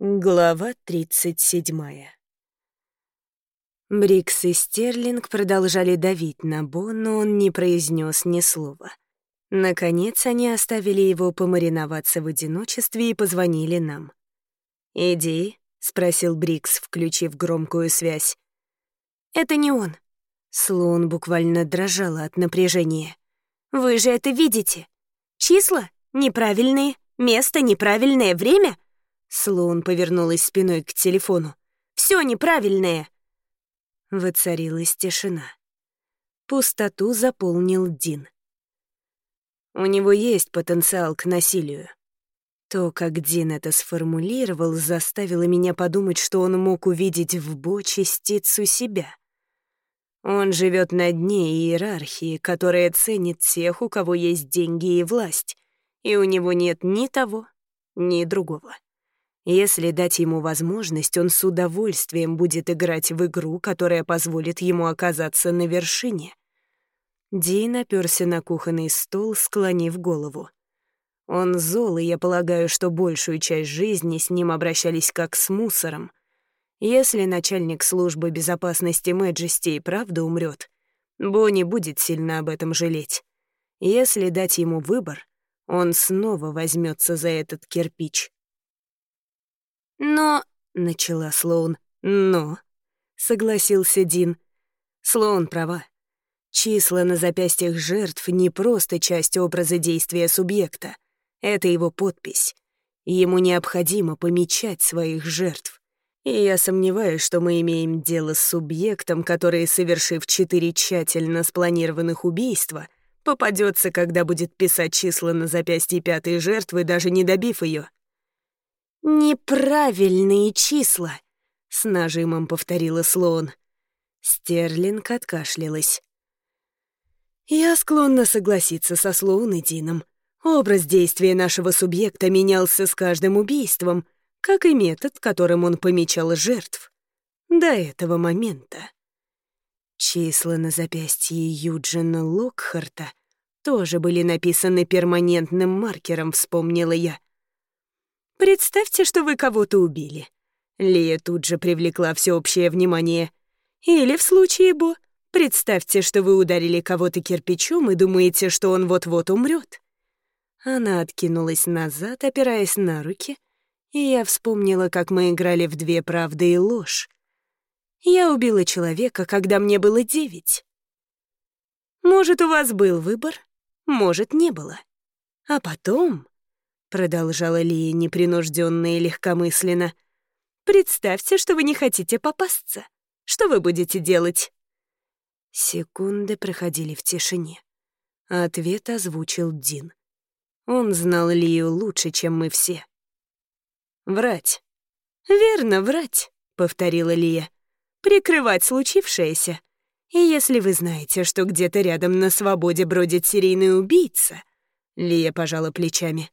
Глава 37. Брикс и Стерлинг продолжали давить на Бо, но он не произнес ни слова. Наконец они оставили его помариноваться в одиночестве и позвонили нам. «Иди», — спросил Брикс, включив громкую связь. «Это не он». Слоун буквально дрожала от напряжения. «Вы же это видите? Числа неправильные, место неправильное, время — Слоун повернулась спиной к телефону. «Все неправильное!» Воцарилась тишина. Пустоту заполнил Дин. У него есть потенциал к насилию. То, как Дин это сформулировал, заставило меня подумать, что он мог увидеть в Бо частицу себя. Он живет на дне иерархии, которая ценит тех, у кого есть деньги и власть, и у него нет ни того, ни другого. Если дать ему возможность, он с удовольствием будет играть в игру, которая позволит ему оказаться на вершине. Дин оперся на кухонный стол, склонив голову. Он зол, и я полагаю, что большую часть жизни с ним обращались как с мусором. Если начальник службы безопасности Мэджести и правда умрет, Бонни будет сильно об этом жалеть. Если дать ему выбор, он снова возьмется за этот кирпич. «Но...» — начала Слоун. «Но...» — согласился Дин. Слоун права. Числа на запястьях жертв не просто часть образа действия субъекта. Это его подпись. Ему необходимо помечать своих жертв. И я сомневаюсь, что мы имеем дело с субъектом, который, совершив четыре тщательно спланированных убийства, попадется, когда будет писать числа на запястье пятой жертвы, даже не добив ее. «Неправильные числа», — с нажимом повторила Слоун. Стерлинг откашлялась. «Я склонна согласиться со Слоун и Дином. Образ действия нашего субъекта менялся с каждым убийством, как и метод, которым он помечал жертв. До этого момента. Числа на запястье Юджина Локхарта тоже были написаны перманентным маркером, вспомнила я. Представьте, что вы кого-то убили. Лия тут же привлекла всеобщее внимание. Или в случае Бо, представьте, что вы ударили кого-то кирпичом и думаете, что он вот-вот умрет. Она откинулась назад, опираясь на руки, и я вспомнила, как мы играли в две правды и ложь. Я убила человека, когда мне было девять. Может, у вас был выбор, может, не было. А потом продолжала Лия непринужденно и легкомысленно. Представьте, что вы не хотите попасться. Что вы будете делать? Секунды проходили в тишине. Ответ озвучил Дин. Он знал Лию лучше, чем мы все. «Врать». «Верно, врать», — повторила Лия. «Прикрывать случившееся. И если вы знаете, что где-то рядом на свободе бродит серийный убийца...» Лия пожала плечами.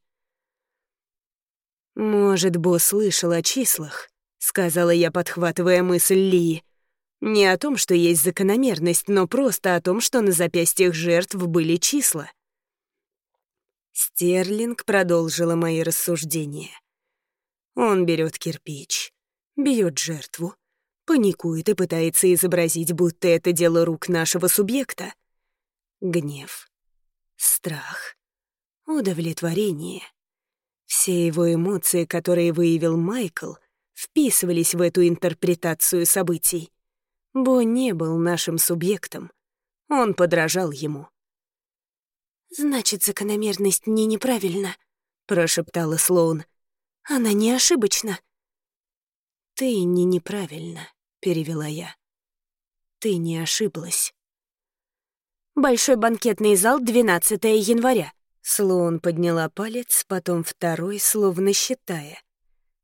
«Может, босс слышал о числах?» — сказала я, подхватывая мысль Ли. «Не о том, что есть закономерность, но просто о том, что на запястьях жертв были числа». Стерлинг продолжила мои рассуждения. Он берет кирпич, бьет жертву, паникует и пытается изобразить, будто это дело рук нашего субъекта. Гнев, страх, удовлетворение — все его эмоции, которые выявил Майкл, вписывались в эту интерпретацию событий. Бо не был нашим субъектом. Он подражал ему. «Значит, закономерность не неправильна», — прошептала Слоун. «Она не ошибочна». «Ты не неправильно», — перевела я. «Ты не ошиблась». «Большой банкетный зал, 12 января», Слоун подняла палец, потом второй, словно считая.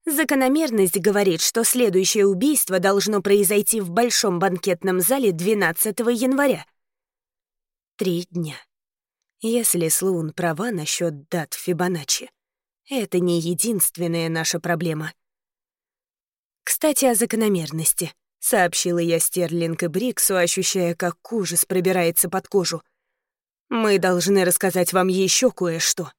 Закономерность говорит, что следующее убийство должно произойти в большом банкетном зале 12 января. Три дня. Если Слоун права насчет дат Фибоначчи, это не единственная наша проблема. «Кстати, о закономерности», — сообщила я Стерлинг и Бриксу, ощущая, как ужас пробирается под кожу — мы должны рассказать вам еще кое-что».